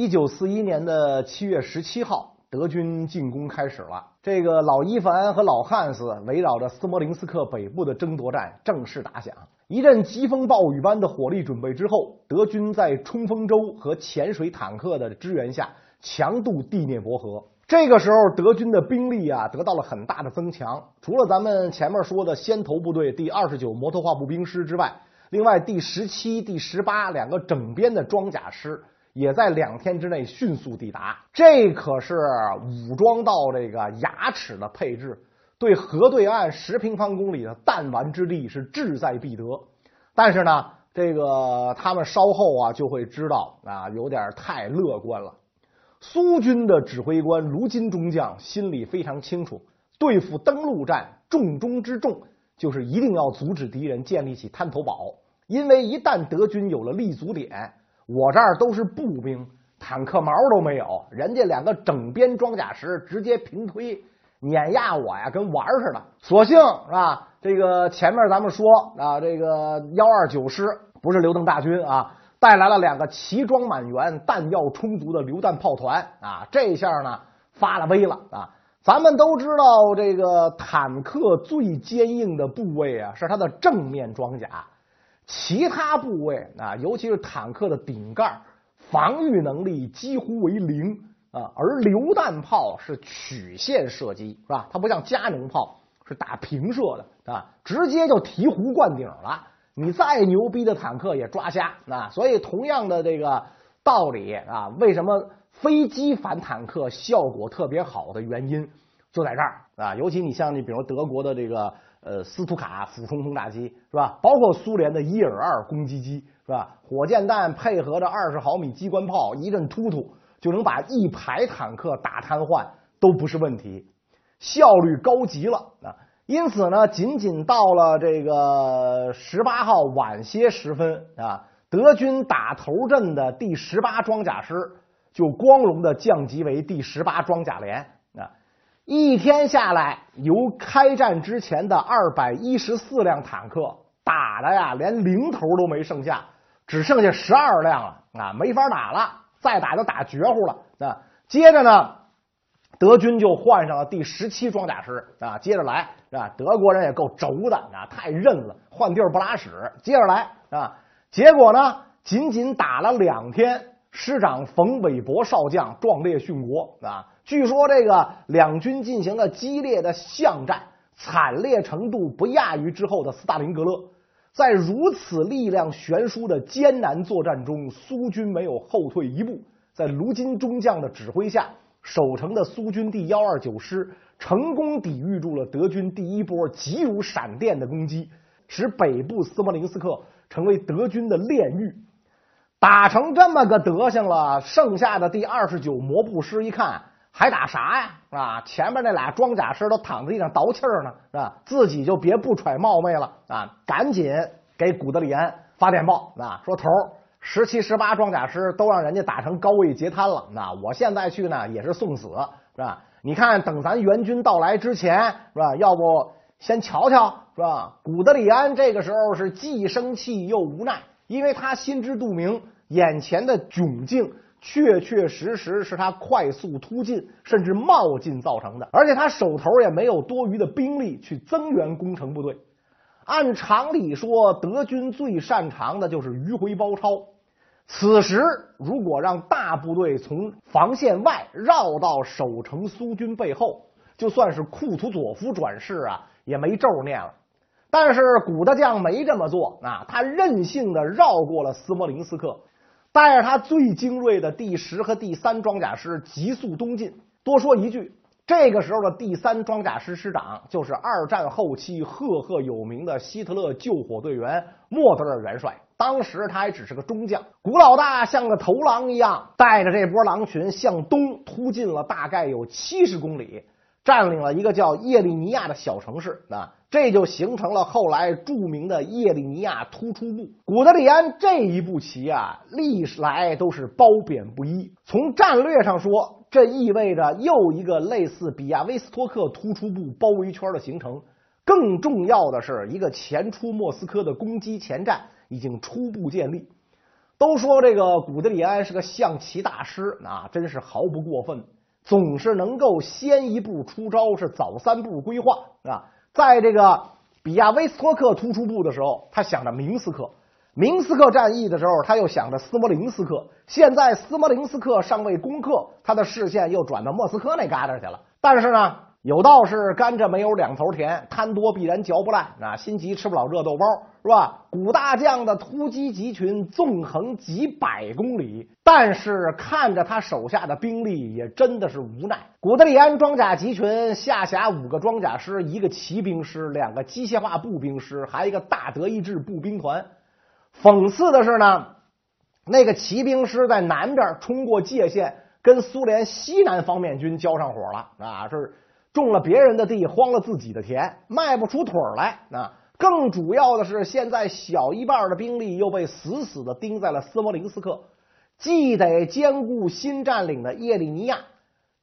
一九四一年的七月十七号，德军进攻开始了。这个老伊凡和老汉斯围绕着斯摩林斯克北部的争夺战正式打响。一阵疾风暴雨般的火力准备之后，德军在冲锋舟和潜水坦克的支援下，强渡第聂伯河。这个时候，德军的兵力啊得到了很大的增强。除了咱们前面说的先头部队第二十九摩托化步兵师之外，另外第十七、第十八两个整编的装甲师。也在两天之内迅速抵达，这可是武装到这个牙齿的配置，对河对岸十平方公里的弹丸之地是志在必得。但是呢，这个他们稍后啊就会知道啊，有点太乐观了。苏军的指挥官卢金中将心里非常清楚，对付登陆战重中之重就是一定要阻止敌人建立起滩头堡，因为一旦德军有了立足点。我这儿都是步兵，坦克毛都没有，人家两个整编装甲师直接平推碾压我呀，跟玩似的。所幸是吧？这个前面咱们说啊，这个幺二九师不是刘邓大军啊，带来了两个齐装满员、弹药充足的榴弹炮团啊，这下呢发了威了啊！咱们都知道，这个坦克最坚硬的部位啊，是它的正面装甲。其他部位啊，尤其是坦克的顶盖，防御能力几乎为零啊。而榴弹炮是曲线射击，是吧？它不像加农炮是打平射的啊，直接就醍醐灌顶了。你再牛逼的坦克也抓瞎啊。所以同样的这个道理啊，为什么飞机反坦克效果特别好的原因就在这儿啊？尤其你像你比如德国的这个。呃，斯图卡俯冲轰炸机是吧？包括苏联的伊尔二攻击机是吧？火箭弹配合着二十毫米机关炮，一阵突突就能把一排坦克打瘫痪，都不是问题，效率高极了啊！因此呢，仅仅到了这个十八号晚些时分啊，德军打头阵的第十八装甲师就光荣的降级为第十八装甲连。一天下来，由开战之前的二百一十四辆坦克打的呀，连零头都没剩下，只剩下十二辆了啊，没法打了，再打就打绝乎了啊。接着呢，德军就换上了第十七装甲师啊，接着来啊，德国人也够轴的啊，太韧了，换地儿不拉屎，接着来啊。结果呢，仅仅打了两天，师长冯韦伯少将壮烈殉国啊。据说这个两军进行了激烈的巷战，惨烈程度不亚于之后的斯大林格勒。在如此力量悬殊的艰难作战中，苏军没有后退一步。在卢金中将的指挥下，守城的苏军第幺二九师成功抵御住了德军第一波急如闪电的攻击，使北部斯摩林斯克成为德军的炼狱。打成这么个德行了，剩下的第二十九摩步师一看。还打啥呀？啊，前面那俩装甲师都躺在地上倒气儿呢，是吧？自己就别不揣冒昧了啊！赶紧给古德里安发电报啊，说头十七、十八装甲师都让人家打成高位截瘫了。那我现在去呢，也是送死，是吧？你看，等咱援军到来之前，是吧？要不先瞧瞧，是吧？古德里安这个时候是既生气又无奈，因为他心知肚明，眼前的窘境。确确实实是他快速突进甚至冒进造成的，而且他手头也没有多余的兵力去增援攻城部队。按常理说，德军最擅长的就是迂回包抄。此时如果让大部队从防线外绕到守城苏军背后，就算是库图佐夫转世啊，也没咒念了。但是古德将没这么做啊，他任性的绕过了斯摩林斯克。带着他最精锐的第十和第三装甲师急速东进。多说一句，这个时候的第三装甲师师长就是二战后期赫赫有名的希特勒救火队员莫德尔元帅。当时他还只是个中将。古老大像个头狼一样，带着这波狼群向东突进了大概有七十公里，占领了一个叫叶利尼亚的小城市啊。这就形成了后来著名的叶利尼亚突出部。古德里安这一步棋啊，历来都是褒贬不一。从战略上说，这意味着又一个类似比亚威斯托克突出部包围圈的形成。更重要的是，一个前出莫斯科的攻击前站已经初步建立。都说这个古德里安是个象棋大师，啊，真是毫不过分，总是能够先一步出招，是早三步规划啊。在这个比亚威斯托克突出部的时候，他想着明斯克；明斯克战役的时候，他又想着斯摩林斯克。现在斯摩林斯克尚未攻克，他的视线又转到莫斯科那旮沓去了。但是呢？有道是甘蔗没有两头甜，贪多必然嚼不烂。啊，心急吃不了热豆包，是吧？古大将的突击集群纵横几百公里，但是看着他手下的兵力，也真的是无奈。古德里安装甲集群下辖五个装甲师，一个骑兵师，两个机械化步兵师，还有一个大德意志步兵团。讽刺的是呢，那个骑兵师在南边冲过界限，跟苏联西南方面军交上火了啊！是。种了别人的地，荒了自己的田，迈不出腿来。啊更主要的是，现在小一半的兵力又被死死的盯在了斯摩林斯克，既得兼顾新占领的叶利尼亚，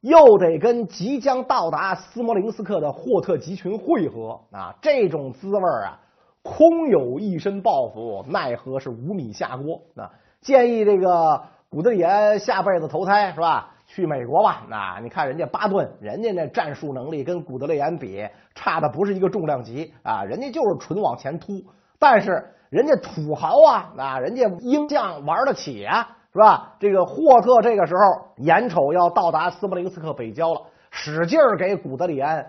又得跟即将到达斯摩林斯克的霍特集群会合。啊，这种滋味啊，空有一身抱负，奈何是无米下锅。啊，建议这个古德里安下辈子投胎是吧？去美国吧，那你看人家巴顿，人家那战术能力跟古德雷安比，差的不是一个重量级啊，人家就是纯往前突，但是人家土豪啊，啊，人家鹰将玩得起啊，是吧？这个霍特这个时候眼瞅要到达斯摩林斯克北郊了，使劲给古德里安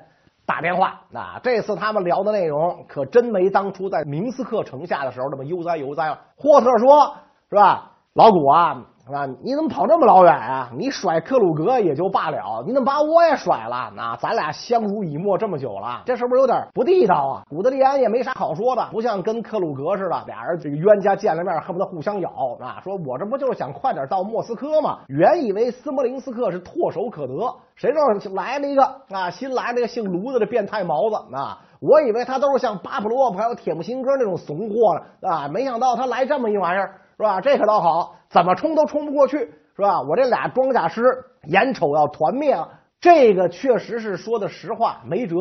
打电话，啊，这次他们聊的内容可真没当初在明斯克城下的时候那么悠哉悠哉了。霍特说，是吧，老古啊。是吧？你怎么跑这么老远啊？你甩克鲁格也就罢了，你怎么把我也甩了？那咱俩相濡以沫这么久了，这是不是有点不地道啊？古德里安也没啥好说的，不像跟克鲁格似的，俩人这个冤家见了面恨不得互相咬啊！说我这不就是想快点到莫斯科吗？原以为斯摩林斯克是唾手可得，谁知道来了一个啊，新来了一个姓卢的这变态毛子啊！我以为他都是像巴甫洛夫还有铁木辛哥那种怂货呢啊，没想到他来这么一玩意儿。是吧？这可倒好，怎么冲都冲不过去，是吧？我这俩装甲师眼瞅要团灭了，这个确实是说的实话，没辙。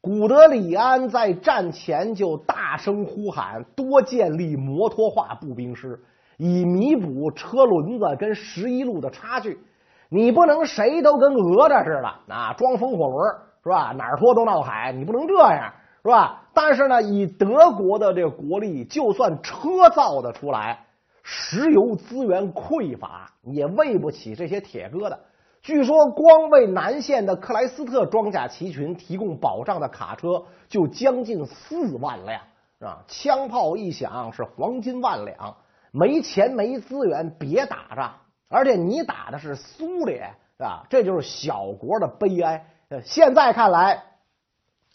古德里安在战前就大声呼喊，多建立摩托化步兵师，以弥补车轮子跟十一路的差距。你不能谁都跟讹着似的啊，装风火轮是吧？哪儿拖都闹海，你不能这样是吧？但是呢，以德国的这个国力，就算车造的出来。石油资源匮乏，也喂不起这些铁疙瘩。据说，光为南线的克莱斯特装甲骑群提供保障的卡车就将近四万辆，啊！枪炮一响是黄金万两，没钱没资源别打仗，而且你打的是苏联，啊，这就是小国的悲哀。现在看来，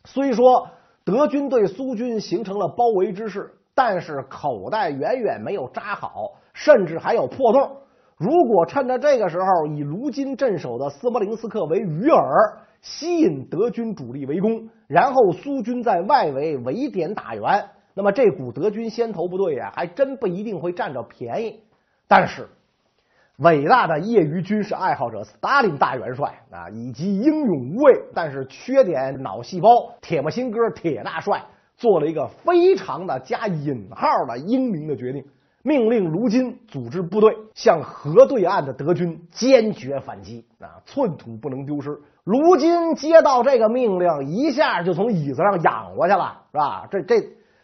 虽说德军对苏军形成了包围之势。但是口袋远远没有扎好，甚至还有破洞。如果趁着这个时候以卢金镇守的斯摩林斯克为鱼饵，吸引德军主力围攻，然后苏军在外围围点打援，那么这股德军先头部队啊，还真不一定会占着便宜。但是，伟大的业余军事爱好者斯大林大元帅啊，以及英勇无畏但是缺点脑细胞铁木辛哥铁大帅。做了一个非常的加引号的英明的决定，命令卢金组织部队向河对岸的德军坚决反击啊，寸土不能丢失。卢金接到这个命令，一下就从椅子上仰过去了，是吧？这这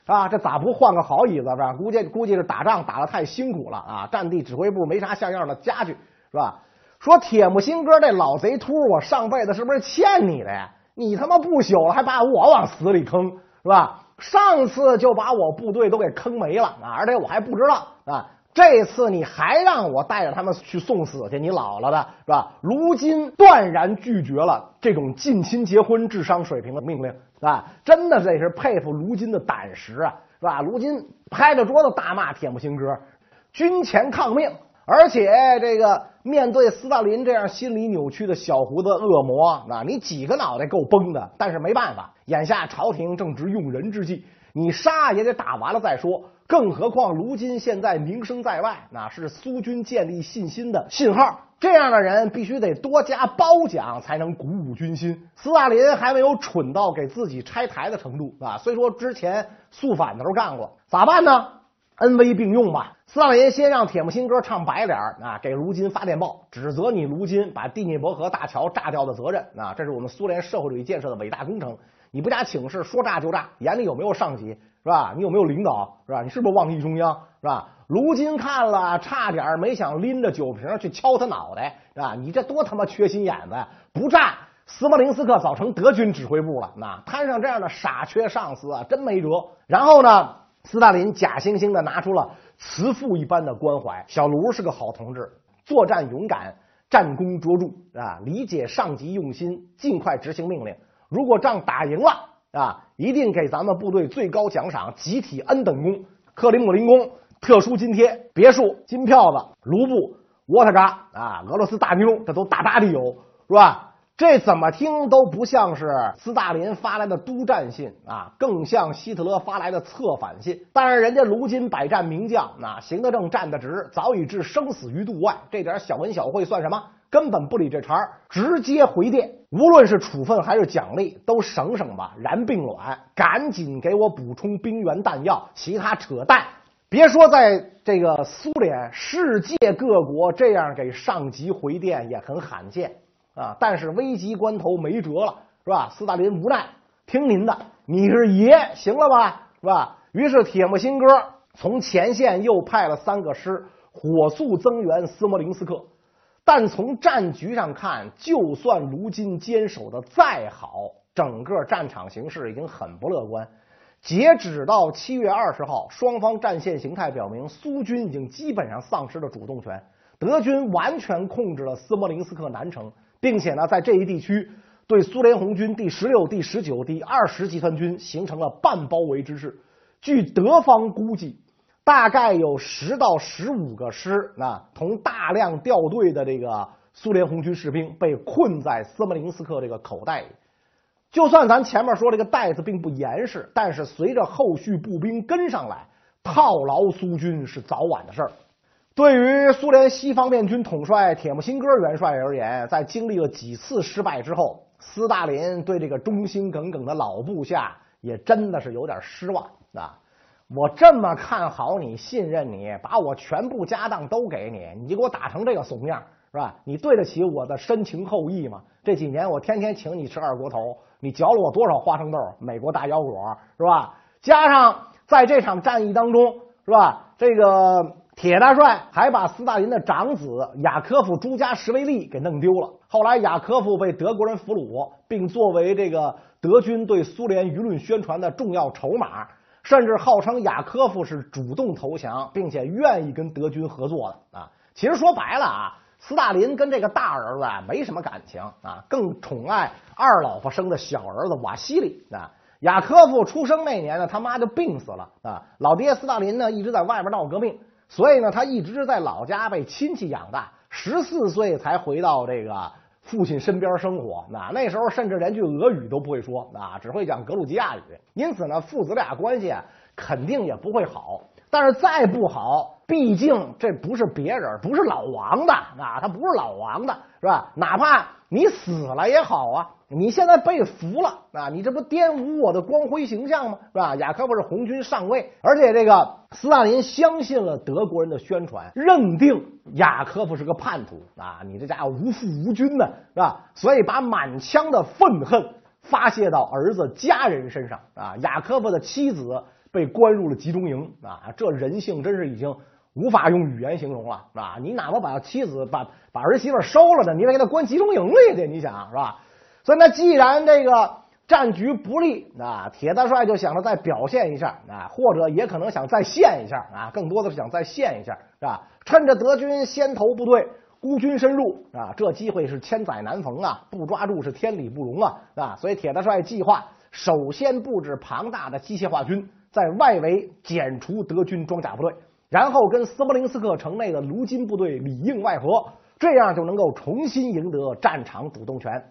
啊，这咋不换个好椅子是吧？估计估计是打仗打的太辛苦了啊，战地指挥部没啥像样的家具，是吧？说铁木辛哥这老贼秃，我上辈子是不是欠你的呀？你他妈不朽了，还把我往死里坑，是吧？上次就把我部队都给坑没了啊，而且我还不知道啊。这次你还让我带着他们去送死去，你老了的是吧？卢金断然拒绝了这种近亲结婚、智商水平的命令啊！真的得是佩服卢金的胆识啊，是吧？卢金拍着桌子大骂铁木辛哥，军前抗命。而且这个面对斯大林这样心理扭曲的小胡子恶魔啊，你几个脑袋够崩的。但是没办法，眼下朝廷正值用人之际，你杀也得打完了再说。更何况卢金现在名声在外，那是苏军建立信心的信号。这样的人必须得多加褒奖，才能鼓舞军心。斯大林还没有蠢到给自己拆台的程度啊。虽说之前肃反的时候干过，咋办呢？恩威并用吧。斯大林先让铁木辛哥唱白脸儿啊，给卢金发电报，指责你卢金把蒂涅伯河大桥炸掉的责任啊，这是我们苏联社会主义建设的伟大工程。你不加请示，说炸就炸，眼里有没有上级是吧？你有没有领导是吧？你是不是忘记中央是吧？卢金看了，差点没想拎着酒瓶去敲他脑袋是吧？你这多他妈缺心眼子呀！不炸，斯摩林斯克早成德军指挥部了。那摊上这样的傻缺上司啊，真没辙。然后呢，斯大林假惺惺的拿出了慈父一般的关怀。小卢是个好同志，作战勇敢，战功卓著啊，理解上级用心，尽快执行命令。如果仗打赢了啊，一定给咱们部队最高奖赏，集体 N 等功，克里姆林宫特殊津贴、别墅、金票子、卢布、沃特嘎啊，俄罗斯大妞，这都大大的有，是吧？这怎么听都不像是斯大林发来的督战信啊，更像希特勒发来的策反信。但是人家卢金百战名将，那行得正，站得直，早已置生死于度外，这点小恩小惠算什么？根本不理这茬直接回电。无论是处分还是奖励，都省省吧，燃并卵，赶紧给我补充兵员弹药，其他扯淡。别说在这个苏联，世界各国这样给上级回电也很罕见啊。但是危急关头没辙了，是吧？斯大林无奈，听您的，你是爷，行了吧，是吧？于是铁木辛哥从前线又派了三个师，火速增援斯摩林斯克。但从战局上看，就算如今坚守的再好，整个战场形势已经很不乐观。截止到七月二十号，双方战线形态表明，苏军已经基本上丧失了主动权，德军完全控制了斯摩林斯克南城，并且呢，在这一地区对苏联红军第十六、第十九、第二十集团军形成了半包围之势。据德方估计。大概有十到十五个师，那同大量掉队的这个苏联红军士兵被困在斯摩林斯克这个口袋里。就算咱前面说这个袋子并不严实，但是随着后续步兵跟上来，套牢苏军是早晚的事儿。对于苏联西方面军统帅铁木辛哥元帅而言，在经历了几次失败之后，斯大林对这个忠心耿耿的老部下也真的是有点失望啊。我这么看好你，信任你，把我全部家当都给你，你给我打成这个怂样，是吧？你对得起我的深情厚谊吗？这几年我天天请你吃二锅头，你嚼了我多少花生豆？美国大腰果，是吧？加上在这场战役当中，是吧？这个铁大帅还把斯大林的长子雅科夫·朱加什维利给弄丢了。后来雅科夫被德国人俘虏，并作为这个德军对苏联舆论宣传的重要筹码。甚至号称雅科夫是主动投降，并且愿意跟德军合作的啊。其实说白了啊，斯大林跟这个大儿子没什么感情啊，更宠爱二老婆生的小儿子瓦西里啊。雅科夫出生那年呢，他妈就病死了啊。老爹斯大林呢一直在外边闹革命，所以呢他一直在老家被亲戚养大，十四岁才回到这个。父亲身边生活，那那时候甚至连句俄语都不会说，啊，只会讲格鲁吉亚语。因此呢，父子俩关系肯定也不会好。但是再不好，毕竟这不是别人，不是老王的啊，他不是老王的，是吧？哪怕你死了也好啊。你现在被俘了啊！你这不玷污我的光辉形象吗？是吧？雅科夫是红军上尉，而且这个斯大林相信了德国人的宣传，认定雅科夫是个叛徒啊！你这家伙无父无君呢，是吧？所以把满腔的愤恨发泄到儿子家人身上啊！雅科夫的妻子被关入了集中营啊！这人性真是已经无法用语言形容了啊！你哪怕把妻子把把儿媳妇收了呢，你得给他关集中营里去，你想是吧？所以，那既然这个战局不利，啊，铁大帅就想着再表现一下，啊，或者也可能想再现一下，啊，更多的是想再现一下，是吧？趁着德军先头部队孤军深入，啊，这机会是千载难逢啊，不抓住是天理不容啊，啊，所以铁大帅计划首先布置庞大的机械化军，在外围剪除德军装甲部队，然后跟斯摩林斯克城内的卢金部队里应外合，这样就能够重新赢得战场主动权。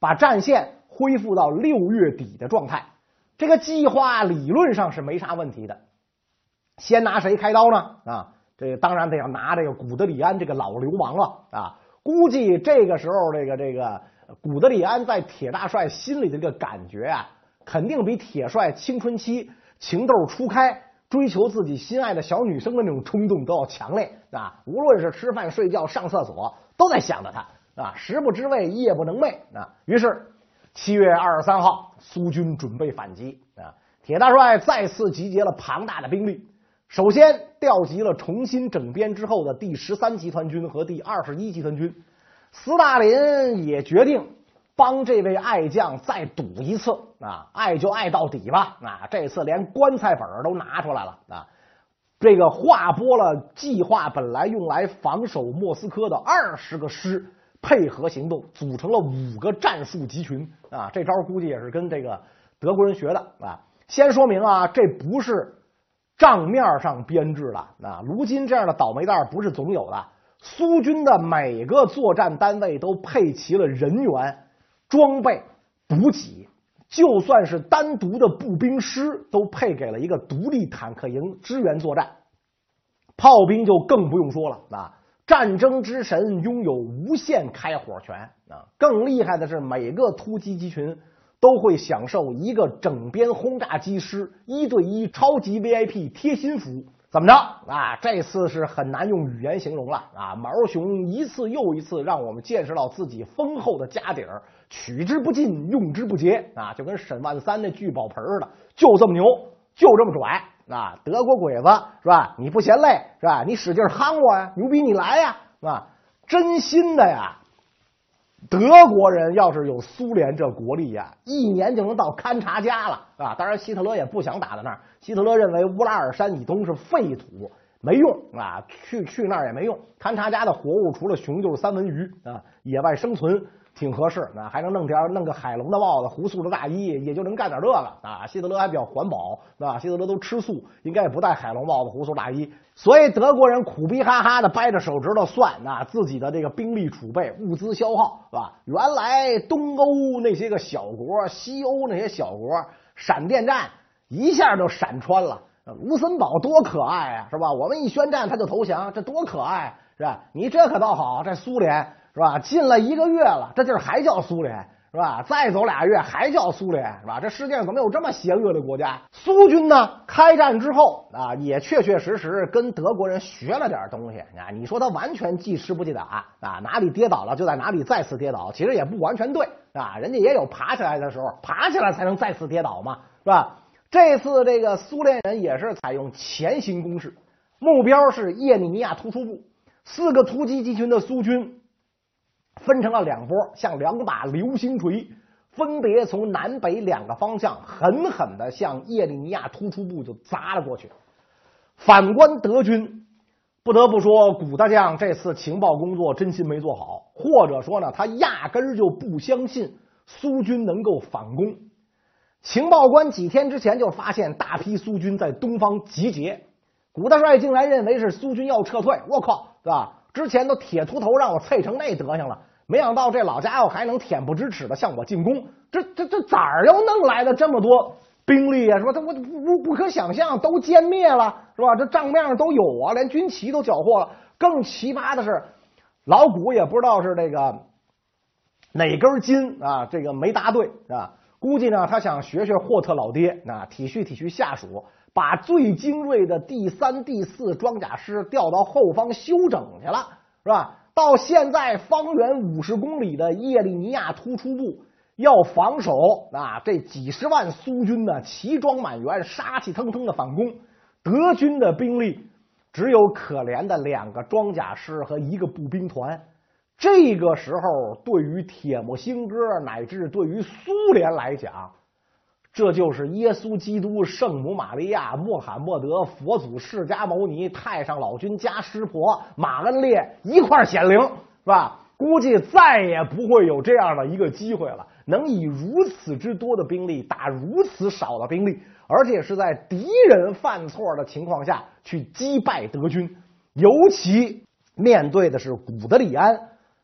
把战线恢复到六月底的状态，这个计划理论上是没啥问题的。先拿谁开刀呢？啊，这当然得要拿这个古德里安这个老流氓了啊！估计这个时候，这个这个古德里安在铁大帅心里的这个感觉啊，肯定比铁帅青春期情窦初开追求自己心爱的小女生的那种冲动都要强烈啊！无论是吃饭、睡觉、上厕所，都在想着她啊，食不知味，夜不能寐啊。于是，七月二十三号，苏军准备反击啊！铁大帅再次集结了庞大的兵力，首先调集了重新整编之后的第十三集团军和第二十一集团军。斯大林也决定。帮这位爱将再赌一次啊！爱就爱到底吧！啊，这次连棺材本都拿出来了啊！这个划拨了计划本来用来防守莫斯科的二十个师，配合行动，组成了五个战术集群啊！这招估计也是跟这个德国人学的啊！先说明啊，这不是账面上编制的啊！如今这样的倒霉蛋不是总有的。苏军的每个作战单位都配齐了人员。装备、补给，就算是单独的步兵师，都配给了一个独立坦克营支援作战。炮兵就更不用说了啊！战争之神拥有无限开火权啊！更厉害的是，每个突击集群都会享受一个整编轰炸机师一对一超级 VIP 贴心服务。怎么着啊？这次是很难用语言形容了啊！毛熊一次又一次让我们见识到自己丰厚的家底儿。取之不尽，用之不竭啊！就跟沈万三那聚宝盆似的，就这么牛，就这么拽啊！德国鬼子是吧？你不嫌累是吧？你使劲夯我呀！牛逼你来呀！是吧？真心的呀！德国人要是有苏联这国力呀，一年就能到勘察加了啊！当然，希特勒也不想打到那儿。希特勒认为乌拉尔山以东是废土，没用啊！去去那儿也没用。勘察家的活物除了熊就是三文鱼啊！野外生存。挺合适，那还能弄条弄个海龙的帽子、胡素的大衣，也就能干点这个啊。希特勒还比较环保，啊，希特勒都吃素，应该也不戴海龙帽子、胡素大衣。所以德国人苦逼哈哈的掰着手指头算啊，自己的这个兵力储备、物资消耗，是吧？原来东欧那些个小国、西欧那些小国，闪电战一下就闪穿了。卢森堡多可爱啊，是吧？我们一宣战他就投降，这多可爱，是吧？你这可倒好，这苏联。是吧？进了一个月了，这地儿还叫苏联是吧？再走俩月还叫苏联是吧？这世界上怎么有这么邪恶的国家？苏军呢？开战之后啊，也确确实实跟德国人学了点东西啊。你说他完全记吃不记打啊？哪里跌倒了就在哪里再次跌倒，其实也不完全对啊。人家也有爬起来的时候，爬起来才能再次跌倒嘛，是吧？这次这个苏联人也是采用前行攻势，目标是叶利尼亚突出部，四个突击集群的苏军。分成了两波，像两把流星锤，分别从南北两个方向狠狠的向叶利尼亚突出部就砸了过去。反观德军，不得不说，古大将这次情报工作真心没做好，或者说呢，他压根就不相信苏军能够反攻。情报官几天之前就发现大批苏军在东方集结，古大帅竟然认为是苏军要撤退。我靠，是 吧？之前都铁秃头让我啐成那德行了。没想到这老家伙还能恬不知耻的向我进攻，这这这咋又弄来的这么多兵力啊？是吧？他我不不可想象，都歼灭了是吧？这账面上都有啊，连军旗都缴获了。更奇葩的是，老古也不知道是这个哪根筋啊，这个没答对啊。估计呢，他想学学霍特老爹啊，体恤体恤下属，把最精锐的第三、第四装甲师调到后方休整去了，是吧？到现在，方圆五十公里的叶利尼亚突出部要防守啊，这几十万苏军呢，齐装满员，杀气腾腾的反攻。德军的兵力只有可怜的两个装甲师和一个步兵团。这个时候，对于铁木辛哥乃至对于苏联来讲，这就是耶稣基督、圣母玛利亚、穆罕默德、佛祖释迦牟尼、太上老君加湿婆、马恩列一块显灵，是吧？估计再也不会有这样的一个机会了，能以如此之多的兵力打如此少的兵力，而且是在敌人犯错的情况下去击败德军，尤其面对的是古德里安。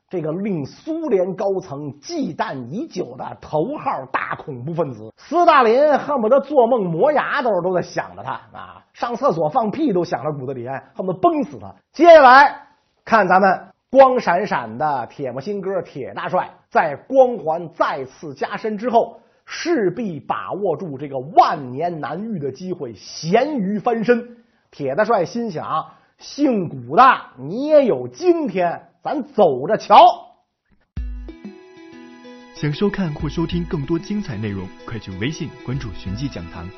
这个令苏联高层忌惮已久的头号大恐怖分子，斯大林恨不得做梦磨牙都是都在想着他啊，上厕所放屁都想着古德里安，恨不得崩死他。接下来看咱们光闪闪的铁木辛哥铁大帅，在光环再次加深之后，势必把握住这个万年难遇的机会，咸鱼翻身。铁大帅心想：姓古的，你也有今天，咱走着瞧。想收看或收听更多精彩内容，快去微信关注“寻迹讲堂”。